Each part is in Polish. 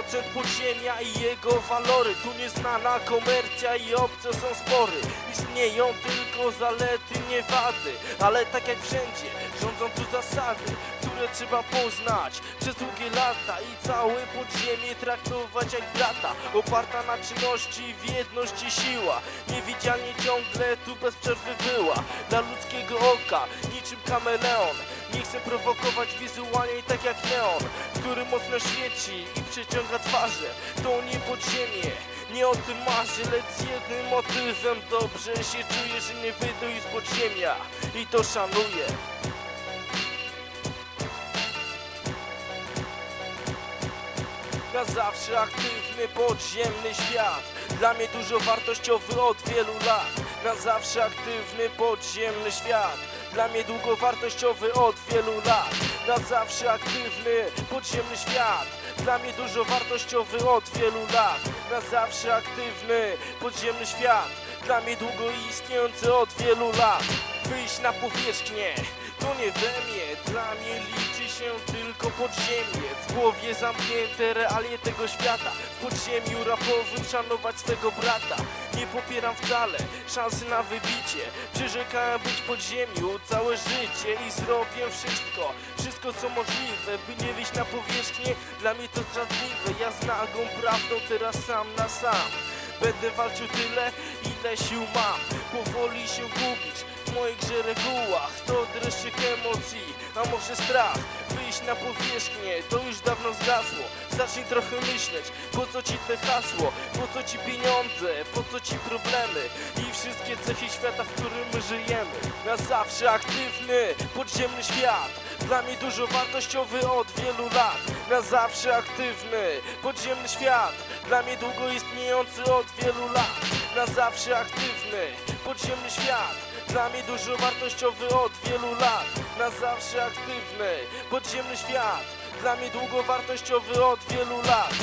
100% podziemia i jego walory. Tu nieznana komercja i obce są spory. Istnieją tylko zalety, nie wady. Ale tak jak wszędzie, rządzą tu zasady Które trzeba poznać. Przez długie lata I całe podziemie traktować jak brata. Oparta na czynności, w jedności siła. Niewidzialnie ciągle tu bez przerwy była. Dla ludzkiego oka, niczym kameleon Nie chcę prowokować wizualnie tak jak neon Który mocno świeci i przyciąga twarze. To nie podziemie, nie o tym marzę Lecz z jednym motywem. Dobrze się czuję, że nie wyjdę z podziemia I to szanuję. Na zawsze aktywny podziemny świat. Dla mnie dużo wartościowy od wielu lat. Na zawsze aktywny podziemny świat Dla mnie długo wartościowy od wielu lat. Na zawsze aktywny podziemny świat. Dla mnie dużo wartościowy od wielu lat. Na zawsze aktywny podziemny świat Dla mnie długo istniejący od wielu lat. Wyjść na powierzchnię to nie we mnie. Dla mnie liczy się tylko podziemie. W głowie zamknięte realie tego świata. W podziemiu rapowym szanować swego brata. Nie popieram wcale szansy na wybicie. Przyrzekałem być w podziemiu całe życie I zrobię wszystko, wszystko co możliwe By nie wyjść na powierzchnię, dla mnie to zdradliwe Ja z nagą prawdą teraz sam na sam. Będę walczył tyle, ile sił mam Powoli się gubić w mojej grze regułach To dreszczyk emocji, a może strach? Wyjść na powierzchnię, to już dawno zgasło. Zacznij trochę myśleć, po co ci te hasło? Po co ci pieniądze, po co ci problemy? I wszystkie cechy świata, w którym my żyjemy. Na zawsze aktywny, podziemny świat. Dla mnie dużo wartościowy od wielu lat. Na zawsze aktywny, podziemny świat. Dla mnie długo istniejący od wielu lat Na zawsze aktywny, podziemny świat. Dla mnie dużo wartościowy od wielu lat. Na zawsze aktywny, podziemny świat. Dla mnie długo wartościowy od wielu lat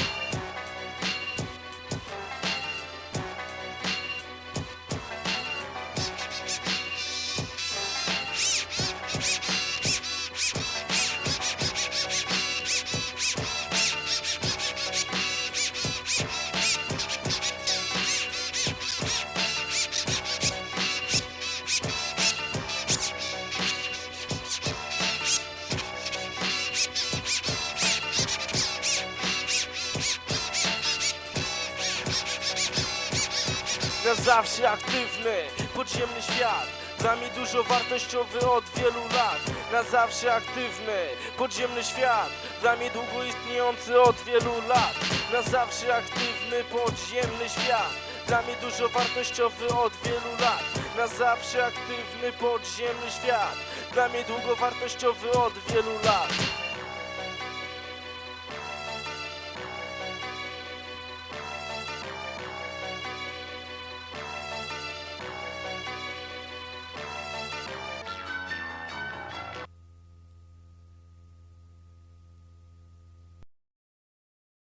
Na zawsze aktywny, podziemny świat. Dla mnie dużo wartościowy od wielu lat. Na zawsze aktywny, podziemny świat. Dla mnie długo istniejący od wielu lat. Na zawsze aktywny, podziemny świat. Dla mnie dużo wartościowy od wielu lat. Na zawsze aktywny, podziemny świat. Dla mnie długo wartościowy od wielu lat